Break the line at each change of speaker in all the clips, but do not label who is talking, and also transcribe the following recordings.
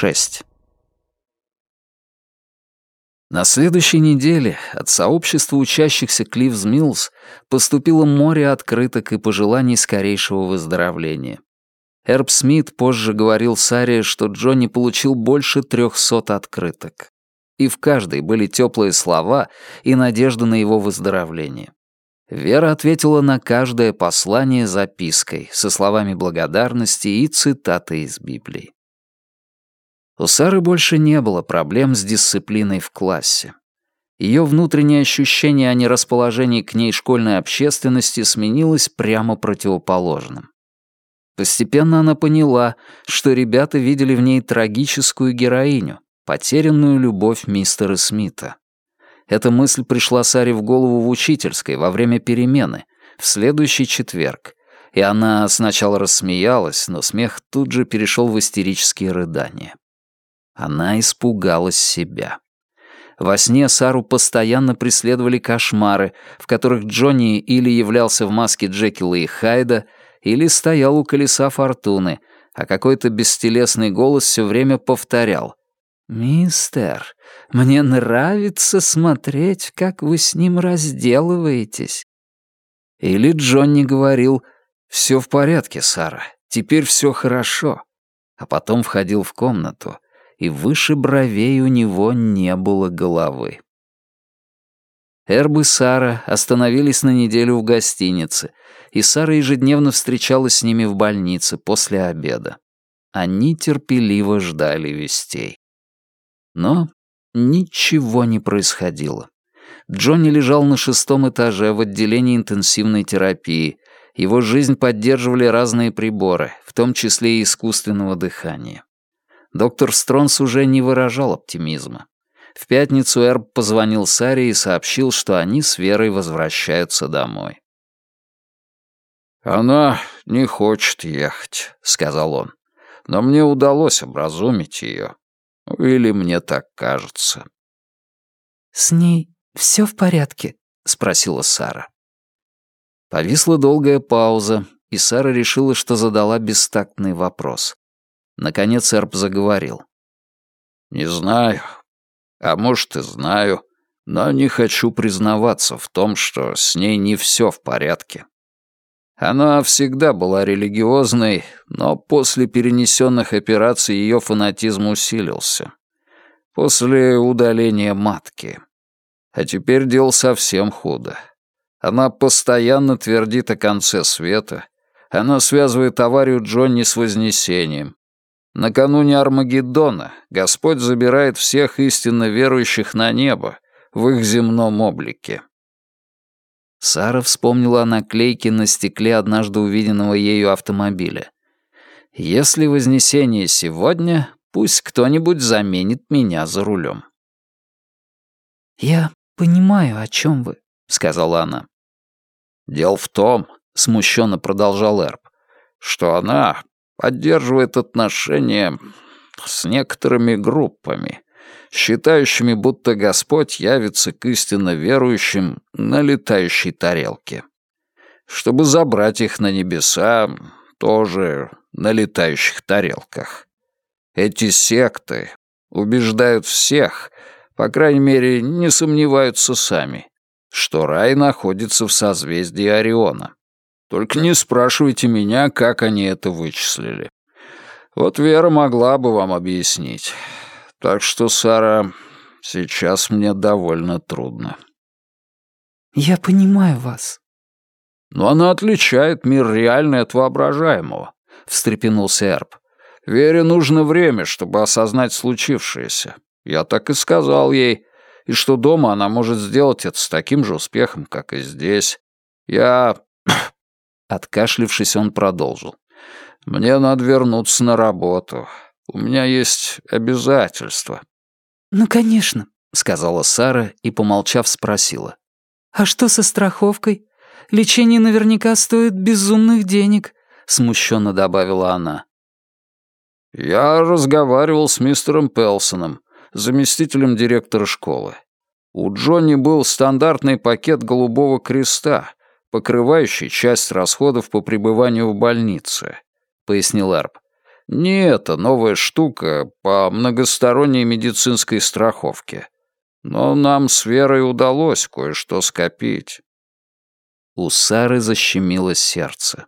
6. На следующей неделе от сообщества учащихся Клиффс Миллс поступило море открыток и пожеланий скорейшего выздоровления. Эрб Смит позже говорил Саре, что Джонни получил больше трехсот открыток. И в каждой были теплые слова и надежда на его выздоровление. Вера ответила на каждое послание запиской со словами благодарности и цитатой из Библии. У Сары больше не было проблем с дисциплиной в классе. Ее внутреннее ощущение о нерасположении к ней школьной общественности сменилось прямо противоположным. Постепенно она поняла, что ребята видели в ней трагическую героиню, потерянную любовь мистера Смита. Эта мысль пришла Саре в голову в учительской во время перемены, в следующий четверг, и она сначала рассмеялась, но смех тут же перешел в истерические рыдания. Она испугалась себя. Во сне Сару постоянно преследовали кошмары, в которых Джонни или являлся в маске Джекила и Хайда, или стоял у колеса фортуны, а какой-то бестелесный голос все время повторял. «Мистер, мне нравится смотреть, как вы с ним разделываетесь». Или Джонни говорил «Все в порядке, Сара, теперь все хорошо», а потом входил в комнату — и выше бровей у него не было головы. Эрб и Сара остановились на неделю в гостинице, и Сара ежедневно встречалась с ними в больнице после обеда. Они терпеливо ждали вестей. Но ничего не происходило. Джонни лежал на шестом этаже в отделении интенсивной терапии. Его жизнь поддерживали разные приборы, в том числе и искусственного дыхания доктор Стронс уже не выражал оптимизма. В пятницу Эрб позвонил Саре и сообщил, что они с Верой возвращаются домой.
«Она не хочет ехать», — сказал он. «Но мне удалось образумить ее. Или мне так кажется».
«С ней все в порядке?» — спросила Сара. Повисла долгая пауза, и Сара решила, что задала бестактный вопрос. Наконец Эрб заговорил.
«Не знаю. А может, и знаю. Но не хочу признаваться в том, что с ней не все в порядке. Она всегда была религиозной, но после перенесенных операций ее фанатизм усилился. После удаления матки. А теперь дело совсем худо. Она постоянно твердит о конце света. Она связывает аварию Джонни с Вознесением. Накануне Армагеддона Господь забирает всех истинно верующих на небо в их земном облике.
Сара вспомнила о наклейке на стекле однажды увиденного ею автомобиля. «Если Вознесение сегодня, пусть кто-нибудь заменит меня за рулем». «Я понимаю, о чем вы», — сказала она.
«Дело в том», — смущенно продолжал Эрб, «что она поддерживает отношения с некоторыми группами, считающими, будто Господь явится к истинно верующим на летающей тарелке. Чтобы забрать их на небеса, тоже на летающих тарелках. Эти секты убеждают всех, по крайней мере, не сомневаются сами, что рай находится в созвездии Ориона. Только не спрашивайте меня, как они это вычислили. Вот Вера могла бы вам объяснить. Так что, Сара, сейчас мне довольно трудно.
Я понимаю вас.
Но она отличает мир реальный от воображаемого, встрепенулся Эрб. Вере нужно время, чтобы осознать случившееся. Я так и сказал ей, и что дома она может сделать это с таким же успехом, как и здесь. Я Откашлившись, он продолжил. «Мне надо вернуться на работу. У меня есть обязательства».
«Ну, конечно», — сказала Сара и, помолчав, спросила. «А что со страховкой? Лечение наверняка стоит безумных денег», — смущенно добавила она.
«Я разговаривал с мистером Пелсоном, заместителем директора школы. У Джонни был стандартный пакет Голубого Креста, покрывающий часть расходов по пребыванию в больнице», — пояснил Эрб. Не это новая штука по многосторонней медицинской страховке. Но нам с Верой удалось кое-что скопить.
У Сары защемило сердце.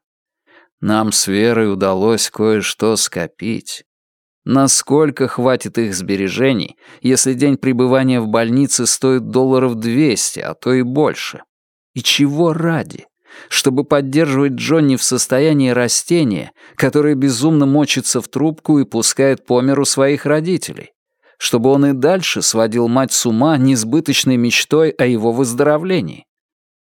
Нам с Верой удалось кое-что скопить. Насколько хватит их сбережений, если день пребывания в больнице стоит долларов 200, а то и больше? И чего ради? Чтобы поддерживать Джонни в состоянии растения, которое безумно мочится в трубку и пускает по миру своих родителей? Чтобы он и дальше сводил мать с ума несбыточной мечтой о его выздоровлении?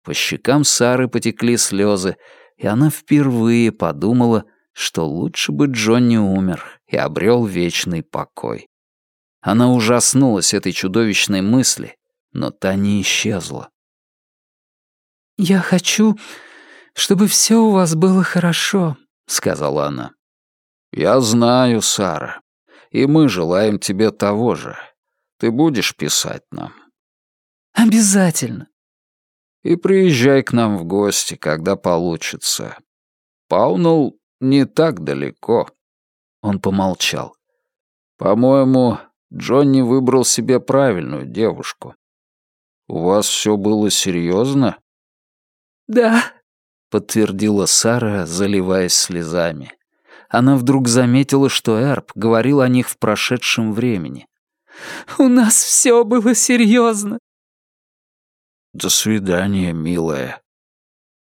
По щекам Сары потекли слезы, и она впервые подумала, что лучше бы Джонни умер и обрел вечный покой. Она ужаснулась этой чудовищной мысли, но та не исчезла.
«Я хочу, чтобы все у вас было хорошо», — сказала она.
«Я знаю, Сара, и мы желаем тебе того же. Ты будешь писать нам?»
«Обязательно».
«И приезжай к нам в гости, когда получится. Паунелл не так далеко». Он помолчал. «По-моему, Джонни выбрал себе правильную девушку. У вас все было серьезно?
«Да», —
подтвердила Сара, заливаясь слезами. Она вдруг заметила, что Эрб говорил о них в прошедшем времени.
«У нас все было серьезно.
«До свидания, милая».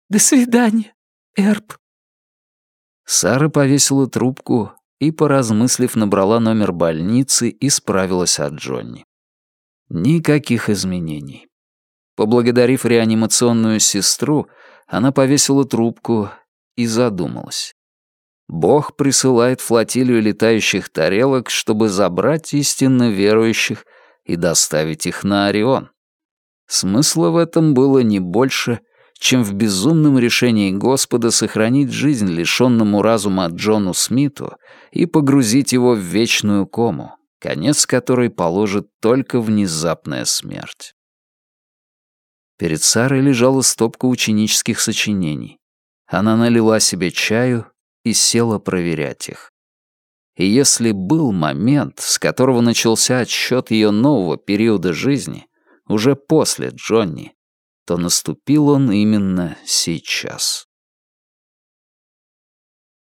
«До свидания, Эрб».
Сара повесила трубку и, поразмыслив, набрала номер больницы и справилась от Джонни. Никаких изменений. Поблагодарив реанимационную сестру, она повесила трубку и задумалась. Бог присылает флотилию летающих тарелок, чтобы забрать истинно верующих и доставить их на Орион. Смысла в этом было не больше, чем в безумном решении Господа сохранить жизнь лишенному разума Джону Смиту и погрузить его в вечную кому, конец которой положит только внезапная смерть. Перед Сарой лежала стопка ученических сочинений. Она налила себе чаю и села проверять их. И если был момент, с которого начался отсчет ее нового периода жизни, уже после Джонни, то наступил он именно сейчас.